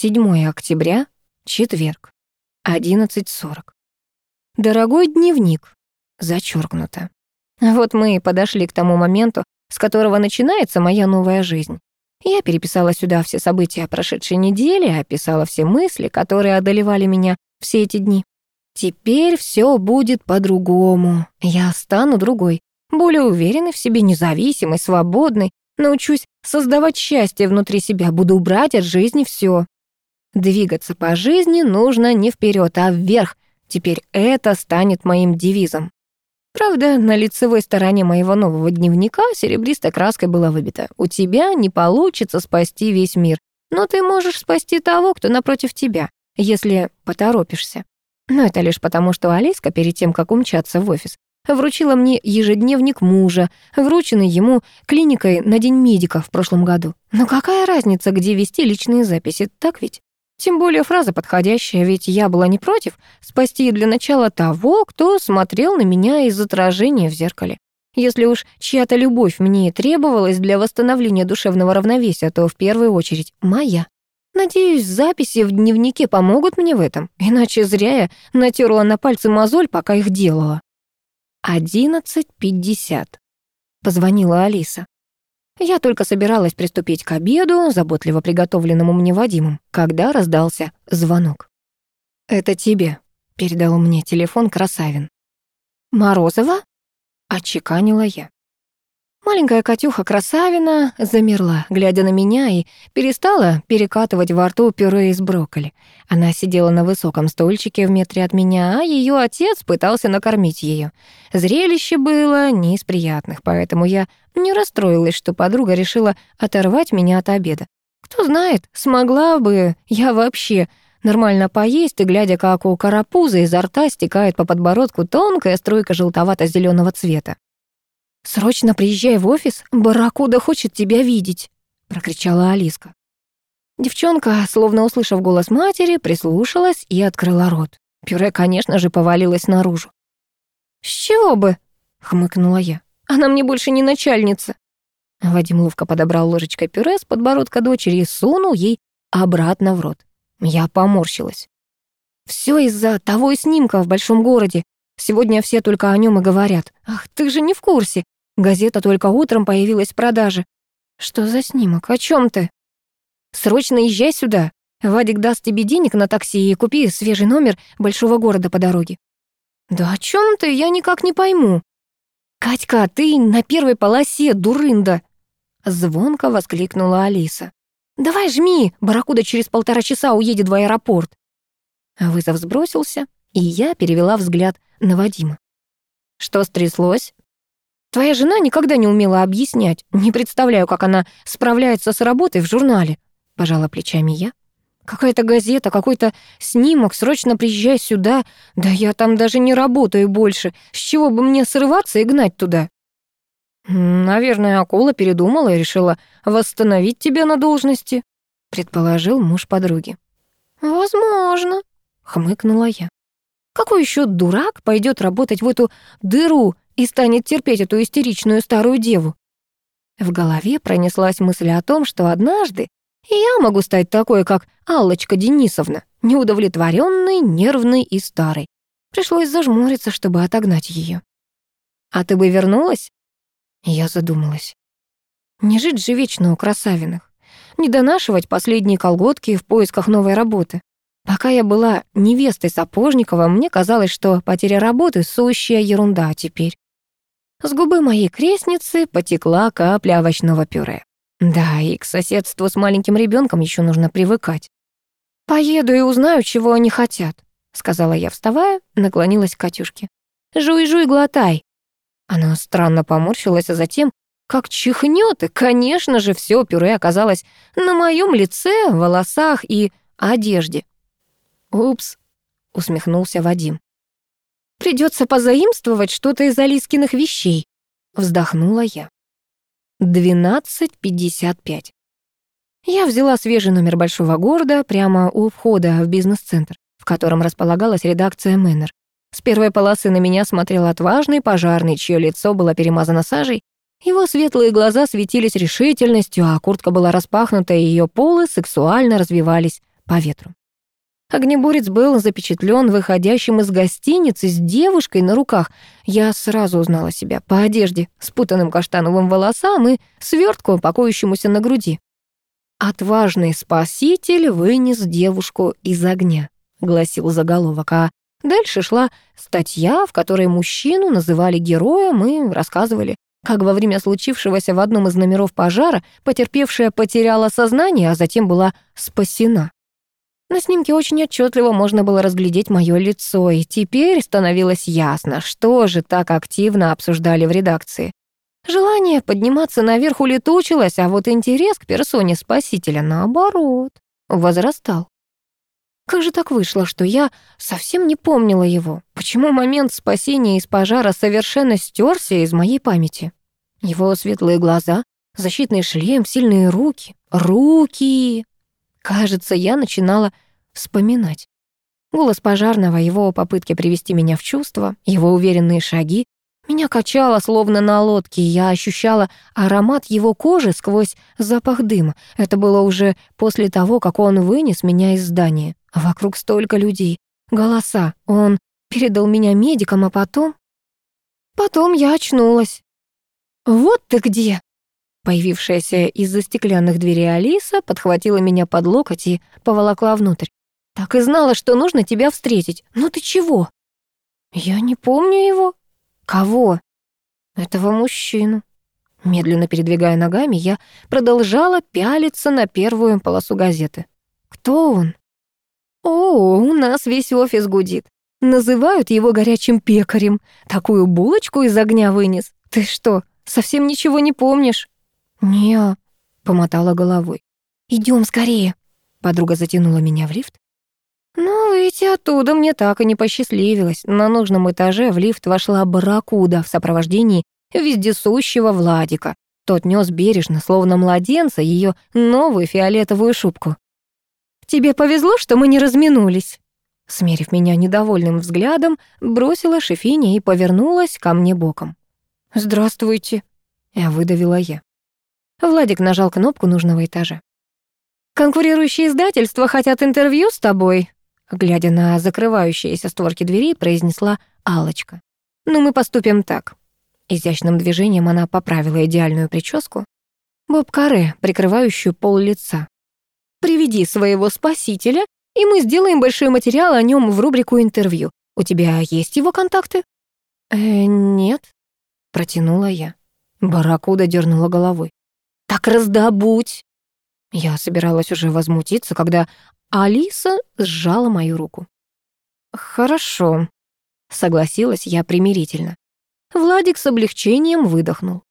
7 октября, четверг, 11.40. Дорогой дневник, зачеркнуто. Вот мы и подошли к тому моменту, с которого начинается моя новая жизнь. Я переписала сюда все события прошедшей недели, описала все мысли, которые одолевали меня все эти дни. Теперь все будет по-другому. Я стану другой, более уверенной в себе, независимой, свободной, научусь создавать счастье внутри себя, буду брать от жизни все. Двигаться по жизни нужно не вперед, а вверх. Теперь это станет моим девизом. Правда, на лицевой стороне моего нового дневника серебристой краской было выбито «У тебя не получится спасти весь мир, но ты можешь спасти того, кто напротив тебя, если поторопишься». Но это лишь потому, что Алиска перед тем, как умчаться в офис, вручила мне ежедневник мужа, врученный ему клиникой на День медика в прошлом году. Но какая разница, где вести личные записи, так ведь? Тем более фраза подходящая, ведь я была не против спасти для начала того, кто смотрел на меня из отражения в зеркале. Если уж чья-то любовь мне требовалась для восстановления душевного равновесия, то в первую очередь моя. Надеюсь, записи в дневнике помогут мне в этом, иначе зря я натерла на пальцы мозоль, пока их делала. «Одиннадцать пятьдесят», — позвонила Алиса. Я только собиралась приступить к обеду, заботливо приготовленному мне Вадимом, когда раздался звонок. «Это тебе», — передал мне телефон Красавин. «Морозова?» — отчеканила я. Маленькая Катюха Красавина замерла, глядя на меня, и перестала перекатывать во рту пюре из брокколи. Она сидела на высоком стульчике в метре от меня, а ее отец пытался накормить ее. Зрелище было не из приятных, поэтому я не расстроилась, что подруга решила оторвать меня от обеда. Кто знает, смогла бы я вообще нормально поесть, и глядя, как у карапуза изо рта стекает по подбородку тонкая струйка желтовато зеленого цвета. «Срочно приезжай в офис, Барракуда хочет тебя видеть», — прокричала Алиска. Девчонка, словно услышав голос матери, прислушалась и открыла рот. Пюре, конечно же, повалилось наружу. «С чего бы?» — хмыкнула я. «Она мне больше не начальница». Вадим ловко подобрал ложечкой пюре с подбородка дочери и сунул ей обратно в рот. Я поморщилась. Все из-за того снимка в большом городе. Сегодня все только о нем и говорят. Ах, ты же не в курсе. Газета только утром появилась в продаже. Что за снимок? О чем ты? Срочно езжай сюда. Вадик даст тебе денег на такси и купи свежий номер большого города по дороге. Да о чем ты? Я никак не пойму. Катька, ты на первой полосе, дурында. Звонко воскликнула Алиса. «Давай жми, Барракуда через полтора часа уедет в аэропорт». Вызов сбросился, и я перевела взгляд на Вадима. «Что стряслось?» Твоя жена никогда не умела объяснять. Не представляю, как она справляется с работой в журнале. Пожала плечами я. Какая-то газета, какой-то снимок, срочно приезжай сюда. Да я там даже не работаю больше. С чего бы мне срываться и гнать туда? Наверное, акула передумала и решила восстановить тебя на должности, предположил муж подруги. Возможно, хмыкнула я. Какой еще дурак пойдет работать в эту дыру и станет терпеть эту истеричную старую деву. В голове пронеслась мысль о том, что однажды я могу стать такой, как Аллочка Денисовна, неудовлетворенной, нервной и старой. Пришлось зажмуриться, чтобы отогнать ее. «А ты бы вернулась?» Я задумалась. Не жить же вечно у красавиных. Не донашивать последние колготки в поисках новой работы. Пока я была невестой Сапожникова, мне казалось, что потеря работы — сущая ерунда, теперь с губы моей крестницы потекла капля овощного пюре. Да, и к соседству с маленьким ребенком еще нужно привыкать. «Поеду и узнаю, чего они хотят», — сказала я, вставая, наклонилась к Катюшке. «Жуй-жуй, глотай». Она странно поморщилась, а затем, как чихнет, и, конечно же, все пюре оказалось на моем лице, волосах и одежде. «Упс», — усмехнулся Вадим. Придется позаимствовать что-то из Алискиных вещей», — вздохнула я. 12.55. Я взяла свежий номер большого города прямо у входа в бизнес-центр, в котором располагалась редакция Мэннер. С первой полосы на меня смотрел отважный пожарный, чье лицо было перемазано сажей. Его светлые глаза светились решительностью, а куртка была распахнута, и ее полы сексуально развивались по ветру. Огнеборец был запечатлен выходящим из гостиницы с девушкой на руках. Я сразу узнала себя по одежде, спутанным каштановым волосам и свертку, покоящемуся на груди. «Отважный спаситель вынес девушку из огня», — гласил заголовок, а дальше шла статья, в которой мужчину называли героем и рассказывали, как во время случившегося в одном из номеров пожара потерпевшая потеряла сознание, а затем была спасена. На снимке очень отчетливо можно было разглядеть мое лицо, и теперь становилось ясно, что же так активно обсуждали в редакции. Желание подниматься наверх улетучилось, а вот интерес к персоне спасителя, наоборот, возрастал. Как же так вышло, что я совсем не помнила его? Почему момент спасения из пожара совершенно стерся из моей памяти? Его светлые глаза, защитный шлем, сильные руки. Руки! Кажется, я начинала вспоминать. Голос пожарного, его попытки привести меня в чувство, его уверенные шаги. Меня качало, словно на лодке, я ощущала аромат его кожи сквозь запах дыма. Это было уже после того, как он вынес меня из здания. Вокруг столько людей, голоса. Он передал меня медикам, а потом... Потом я очнулась. «Вот ты где!» Появившаяся из-за стеклянных дверей Алиса подхватила меня под локоть и поволокла внутрь. «Так и знала, что нужно тебя встретить. Ну ты чего?» «Я не помню его». «Кого?» «Этого мужчину». Медленно передвигая ногами, я продолжала пялиться на первую полосу газеты. «Кто он?» «О, у нас весь офис гудит. Называют его горячим пекарем. Такую булочку из огня вынес. Ты что, совсем ничего не помнишь?» «Не», — помотала головой. Идем скорее». Подруга затянула меня в лифт. Но выйти оттуда мне так и не посчастливилось. На нужном этаже в лифт вошла барракуда в сопровождении вездесущего Владика. Тот нес бережно, словно младенца, ее новую фиолетовую шубку. «Тебе повезло, что мы не разминулись». Смерив меня недовольным взглядом, бросила Шефиня и повернулась ко мне боком. «Здравствуйте», — выдавила я. Владик нажал кнопку нужного этажа. «Конкурирующие издательства хотят интервью с тобой», глядя на закрывающиеся створки двери, произнесла алочка «Ну, мы поступим так». Изящным движением она поправила идеальную прическу. Боб-каре, прикрывающую пол лица. «Приведи своего спасителя, и мы сделаем большой материал о нем в рубрику «Интервью». У тебя есть его контакты?» «Э, нет», — протянула я. Барракуда дернула головой. Так раздобудь!» Я собиралась уже возмутиться, когда Алиса сжала мою руку. «Хорошо», — согласилась я примирительно. Владик с облегчением выдохнул.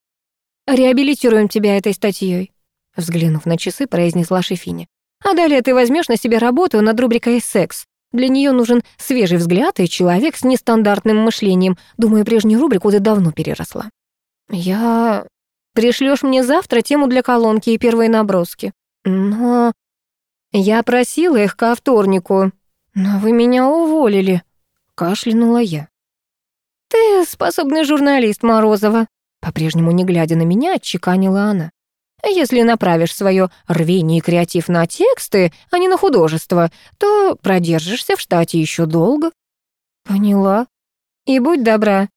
«Реабилитируем тебя этой статьей», — взглянув на часы, произнесла Шефиня. «А далее ты возьмешь на себя работу над рубрикой «Секс». Для нее нужен свежий взгляд и человек с нестандартным мышлением. Думаю, прежнюю рубрику ты давно переросла». «Я... Пришлешь мне завтра тему для колонки и первые наброски. Но я просила их ко вторнику. Но вы меня уволили, кашлянула я. Ты способный журналист, Морозова, по-прежнему не глядя на меня, отчеканила она. Если направишь свое рвение и креатив на тексты, а не на художество, то продержишься в штате еще долго. Поняла. И будь добра,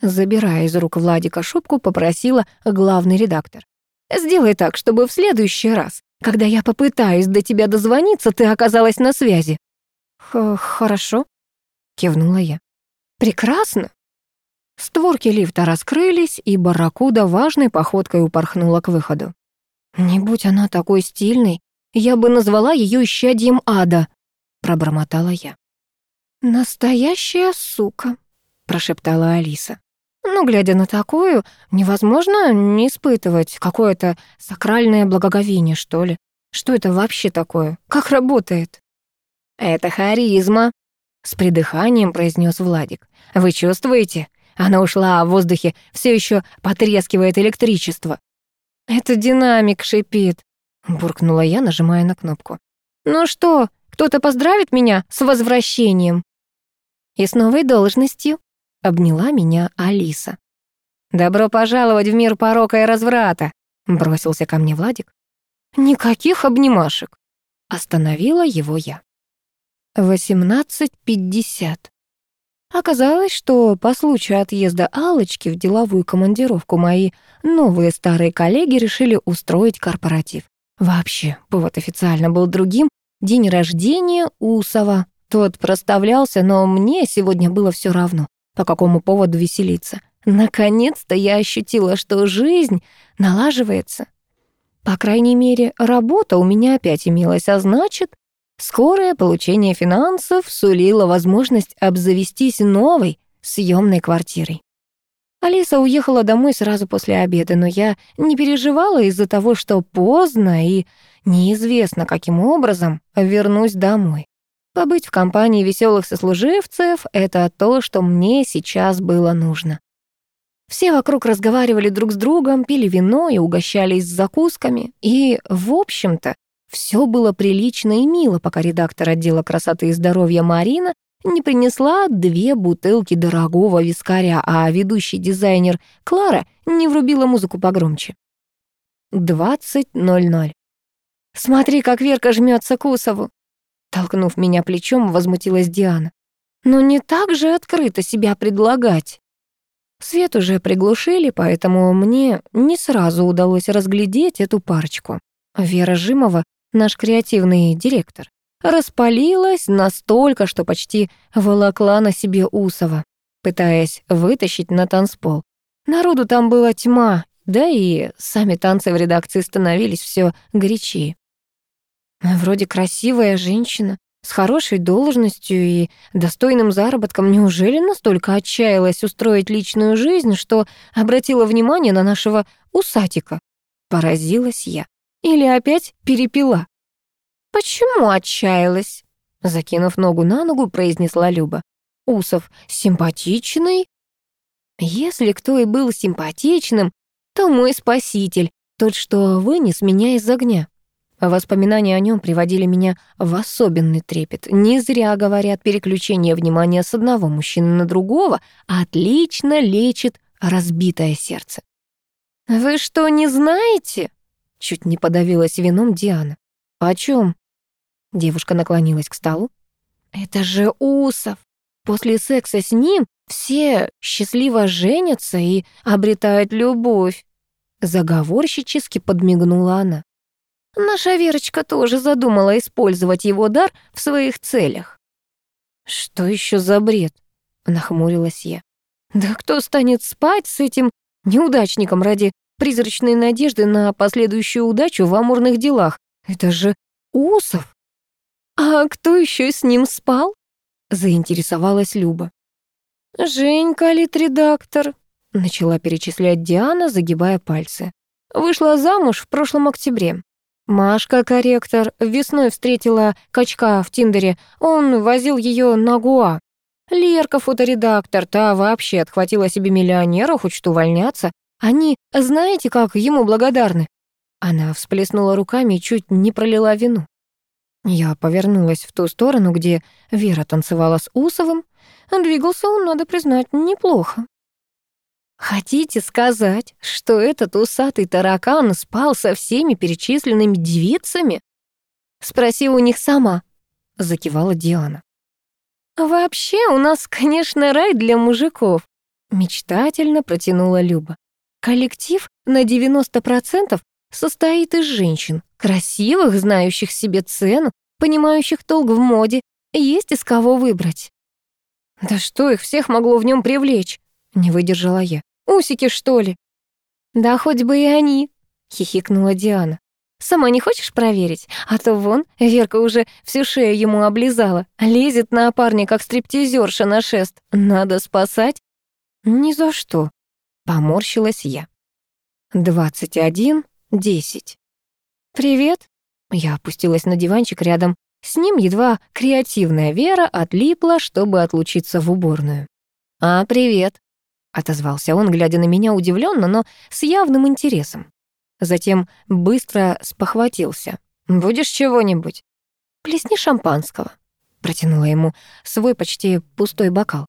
Забирая из рук Владика шубку, попросила главный редактор. «Сделай так, чтобы в следующий раз, когда я попытаюсь до тебя дозвониться, ты оказалась на связи». Х «Хорошо», — кивнула я. «Прекрасно». Створки лифта раскрылись, и барракуда важной походкой упорхнула к выходу. «Не будь она такой стильной, я бы назвала ее исчадьем ада», — пробормотала я. «Настоящая сука», — прошептала Алиса. Но, глядя на такую, невозможно не испытывать какое-то сакральное благоговение, что ли. Что это вообще такое? Как работает? Это харизма, с придыханием произнес Владик. Вы чувствуете? Она ушла, а в воздухе все еще потрескивает электричество. Это динамик шипит, буркнула я, нажимая на кнопку. Ну что, кто-то поздравит меня с возвращением? И с новой должностью, Обняла меня Алиса. «Добро пожаловать в мир порока и разврата», — бросился ко мне Владик. «Никаких обнимашек». Остановила его я. 18.50. Оказалось, что по случаю отъезда Алочки в деловую командировку мои новые старые коллеги решили устроить корпоратив. Вообще, повод официально был другим. День рождения Усова. Тот проставлялся, но мне сегодня было все равно, по какому поводу веселиться. Наконец-то я ощутила, что жизнь налаживается. По крайней мере, работа у меня опять имелась, а значит, скорое получение финансов сулило возможность обзавестись новой съемной квартирой. Алиса уехала домой сразу после обеда, но я не переживала из-за того, что поздно и неизвестно, каким образом вернусь домой. Побыть в компании веселых сослуживцев — это то, что мне сейчас было нужно. Все вокруг разговаривали друг с другом, пили вино и угощались закусками. И, в общем-то, все было прилично и мило, пока редактор отдела красоты и здоровья Марина не принесла две бутылки дорогого вискаря, а ведущий дизайнер Клара не врубила музыку погромче. 20.00. «Смотри, как Верка жмется к Усову!» Толкнув меня плечом, возмутилась Диана. «Но не так же открыто себя предлагать!» Свет уже приглушили, поэтому мне не сразу удалось разглядеть эту парочку. Вера Жимова, наш креативный директор, распалилась настолько, что почти волокла на себе Усова, пытаясь вытащить на танцпол. Народу там была тьма, да и сами танцы в редакции становились все горячее. Вроде красивая женщина, с хорошей должностью и достойным заработком неужели настолько отчаялась устроить личную жизнь, что обратила внимание на нашего усатика? Поразилась я. Или опять перепила? «Почему отчаялась?» Закинув ногу на ногу, произнесла Люба. «Усов симпатичный?» «Если кто и был симпатичным, то мой спаситель, тот, что вынес меня из огня. Воспоминания о нем приводили меня в особенный трепет. Не зря говорят, переключение внимания с одного мужчины на другого отлично лечит разбитое сердце. «Вы что, не знаете?» Чуть не подавилась вином Диана. «О чем? Девушка наклонилась к столу. «Это же Усов! После секса с ним все счастливо женятся и обретают любовь!» Заговорщически подмигнула она. Наша Верочка тоже задумала использовать его дар в своих целях. «Что еще за бред?» — нахмурилась я. «Да кто станет спать с этим неудачником ради призрачной надежды на последующую удачу в амурных делах? Это же Усов!» «А кто еще с ним спал?» — заинтересовалась Люба. «Женька, литредактор», — начала перечислять Диана, загибая пальцы. «Вышла замуж в прошлом октябре. Машка, корректор, весной встретила качка в Тиндере. Он возил ее на Гуа. Лерка, фоторедактор, та вообще отхватила себе миллионера, хочет увольняться. Они, знаете, как ему благодарны?» Она всплеснула руками и чуть не пролила вину. Я повернулась в ту сторону, где Вера танцевала с Усовым. Двигался он, надо признать, неплохо. «Хотите сказать, что этот усатый таракан спал со всеми перечисленными девицами?» «Спроси у них сама», — закивала Диана. «Вообще у нас, конечно, рай для мужиков», — мечтательно протянула Люба. «Коллектив на 90% состоит из женщин, красивых, знающих себе цену, понимающих толк в моде, есть из кого выбрать». «Да что их всех могло в нем привлечь?» — не выдержала я. Усики, что ли?» «Да хоть бы и они», — хихикнула Диана. «Сама не хочешь проверить? А то вон, Верка уже всю шею ему облизала, лезет на парня, как стриптизерша на шест. Надо спасать?» «Ни за что», — поморщилась я. «Двадцать один, десять». «Привет». Я опустилась на диванчик рядом. С ним едва креативная Вера отлипла, чтобы отлучиться в уборную. «А, привет», отозвался он, глядя на меня удивленно, но с явным интересом. Затем быстро спохватился. «Будешь чего-нибудь?» «Плесни шампанского», — протянула ему свой почти пустой бокал.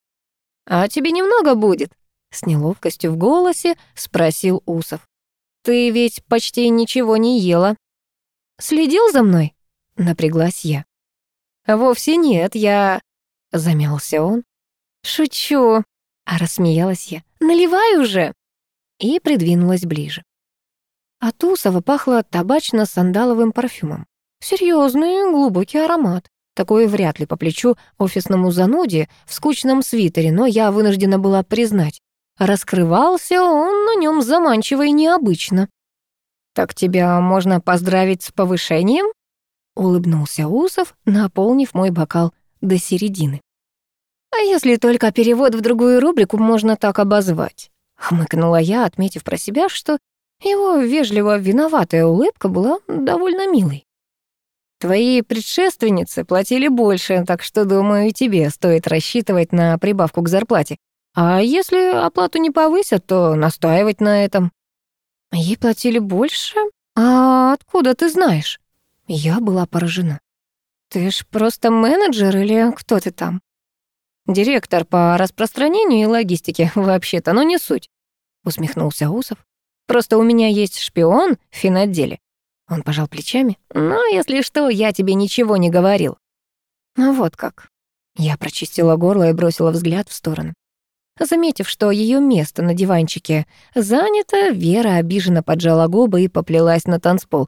«А тебе немного будет?» — с неловкостью в голосе спросил Усов. «Ты ведь почти ничего не ела». «Следил за мной?» Напряглась я. «Вовсе нет, я...» — замялся он. «Шучу», — а рассмеялась я. «Наливай уже!» И придвинулась ближе. От Усова пахло табачно-сандаловым парфюмом. Серьезный, глубокий аромат. Такой вряд ли по плечу офисному зануде в скучном свитере, но я вынуждена была признать. Раскрывался он на нем заманчиво и необычно. «Так тебя можно поздравить с повышением?» Улыбнулся Усов, наполнив мой бокал до середины. «А если только перевод в другую рубрику можно так обозвать?» Хмыкнула я, отметив про себя, что его вежливо виноватая улыбка была довольно милой. Твои предшественницы платили больше, так что, думаю, и тебе стоит рассчитывать на прибавку к зарплате. А если оплату не повысят, то настаивать на этом. Ей платили больше? А откуда ты знаешь? Я была поражена. Ты ж просто менеджер или кто ты там? Директор по распространению и логистике, вообще-то, но не суть. Усмехнулся Усов. Просто у меня есть шпион в финотделе. Он пожал плечами. «Но, если что, я тебе ничего не говорил». «Ну вот как». Я прочистила горло и бросила взгляд в сторону. Заметив, что ее место на диванчике занято, Вера обиженно поджала губы и поплелась на танцпол.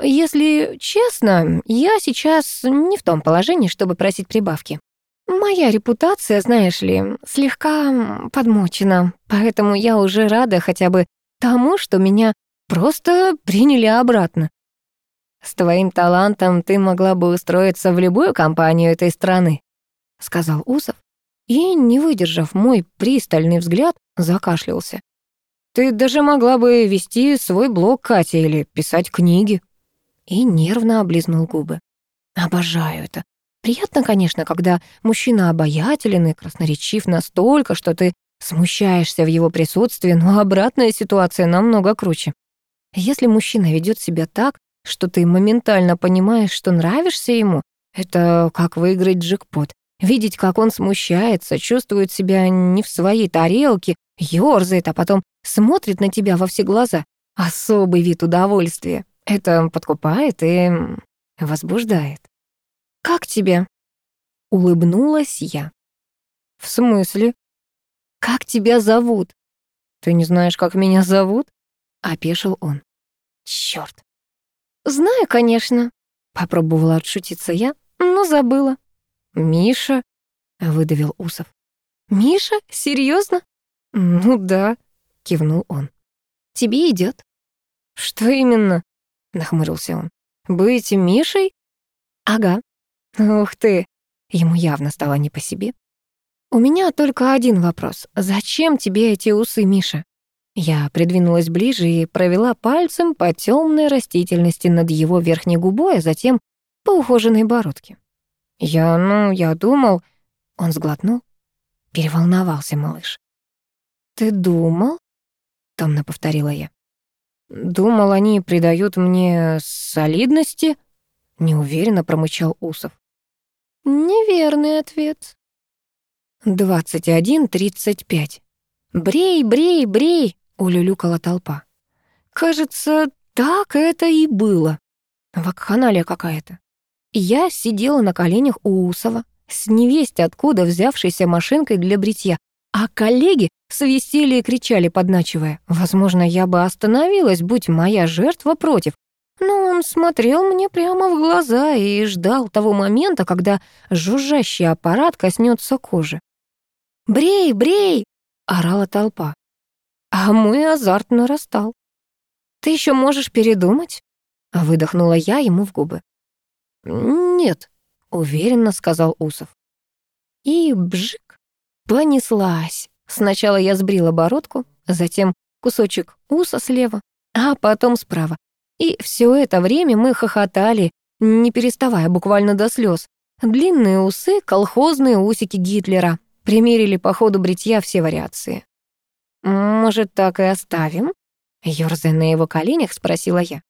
«Если честно, я сейчас не в том положении, чтобы просить прибавки. Моя репутация, знаешь ли, слегка подмочена, поэтому я уже рада хотя бы тому, что меня Просто приняли обратно. С твоим талантом ты могла бы устроиться в любую компанию этой страны, сказал Усов и, не выдержав мой пристальный взгляд, закашлялся. Ты даже могла бы вести свой блог, Катя, или писать книги. И нервно облизнул губы. Обожаю это. Приятно, конечно, когда мужчина обаятелен и красноречив настолько, что ты смущаешься в его присутствии, но обратная ситуация намного круче. Если мужчина ведет себя так, что ты моментально понимаешь, что нравишься ему, это как выиграть джекпот. Видеть, как он смущается, чувствует себя не в своей тарелке, ёрзает, а потом смотрит на тебя во все глаза. Особый вид удовольствия. Это подкупает и возбуждает. «Как тебе?» Улыбнулась я. «В смысле?» «Как тебя зовут?» «Ты не знаешь, как меня зовут?» — опешил он. «Чёрт!» «Знаю, конечно», — попробовала отшутиться я, но забыла. «Миша?» — выдавил Усов. «Миша? Серьезно? «Ну да», — кивнул он. «Тебе идет. «Что именно?» — нахмурился он. «Быть Мишей?» «Ага». «Ух ты!» Ему явно стало не по себе. «У меня только один вопрос. Зачем тебе эти усы, Миша?» Я придвинулась ближе и провела пальцем по темной растительности над его верхней губой, а затем по ухоженной бородке. «Я, ну, я думал...» Он сглотнул. Переволновался малыш. «Ты думал?» — томно повторила я. «Думал, они придают мне солидности?» — неуверенно промычал Усов. «Неверный ответ». «Двадцать один тридцать пять. Брей, брей, брей!» улюлюкала толпа. Кажется, так это и было. Вакханалия какая-то. Я сидела на коленях у Усова, с невесть откуда взявшейся машинкой для бритья, а коллеги свистели и кричали, подначивая. Возможно, я бы остановилась, будь моя жертва против. Но он смотрел мне прямо в глаза и ждал того момента, когда жужжащий аппарат коснется кожи. «Брей, брей!» — орала толпа. А мой азарт нарастал. «Ты еще можешь передумать?» — выдохнула я ему в губы. «Нет», — уверенно сказал Усов. И бжик, понеслась. Сначала я сбрила бородку, затем кусочек уса слева, а потом справа. И все это время мы хохотали, не переставая буквально до слез. Длинные усы, колхозные усики Гитлера. Примерили по ходу бритья все вариации. «Может, так и оставим?» Ёрзая на его коленях, спросила я.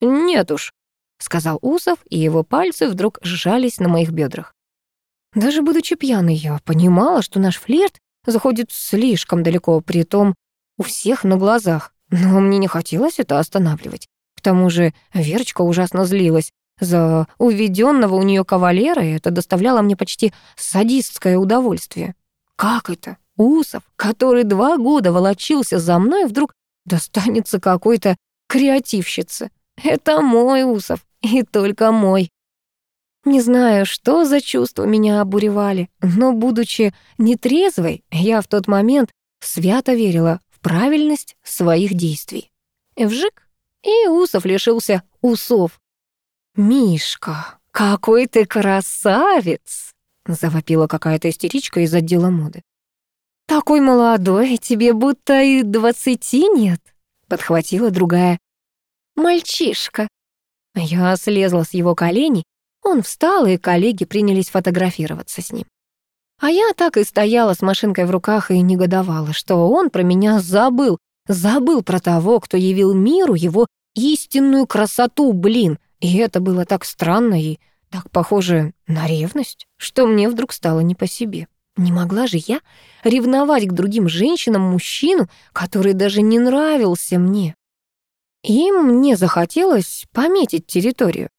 «Нет уж», — сказал Усов, и его пальцы вдруг сжались на моих бедрах. Даже будучи пьяной, я понимала, что наш флирт заходит слишком далеко, при том у всех на глазах. Но мне не хотелось это останавливать. Тому же Верочка ужасно злилась. За уведенного у нее кавалера это доставляло мне почти садистское удовольствие. Как это? Усов, который два года волочился за мной, вдруг достанется какой-то креативщице. Это мой Усов, и только мой. Не знаю, что за чувства меня обуревали, но, будучи нетрезвой, я в тот момент свято верила в правильность своих действий. Вжик, и Усов лишился усов. «Мишка, какой ты красавец!» — завопила какая-то истеричка из отдела моды. «Такой молодой, тебе будто и двадцати нет», — подхватила другая. «Мальчишка». Я слезла с его коленей, он встал, и коллеги принялись фотографироваться с ним. А я так и стояла с машинкой в руках и негодовала, что он про меня забыл, забыл про того, кто явил миру его истинную красоту, блин. И это было так странно и так похоже на ревность, что мне вдруг стало не по себе. Не могла же я ревновать к другим женщинам мужчину, который даже не нравился мне. И мне захотелось пометить территорию.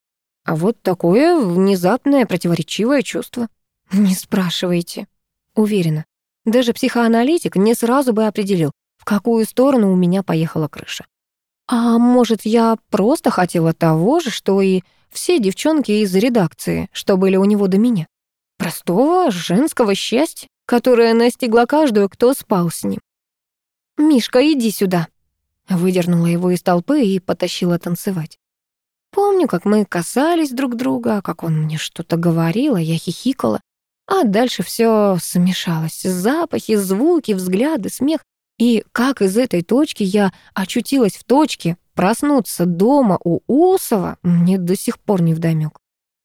А вот такое внезапное противоречивое чувство. Не спрашивайте. Уверена, даже психоаналитик не сразу бы определил, в какую сторону у меня поехала крыша. А может, я просто хотела того же, что и все девчонки из редакции, что были у него до меня. Простого женского счастья, которое настигло каждую, кто спал с ним. «Мишка, иди сюда», — выдернула его из толпы и потащила танцевать. Помню, как мы касались друг друга, как он мне что-то говорил, а я хихикала. А дальше все смешалось. Запахи, звуки, взгляды, смех. И как из этой точки я очутилась в точке, проснуться дома у Усова, мне до сих пор не вдомёк.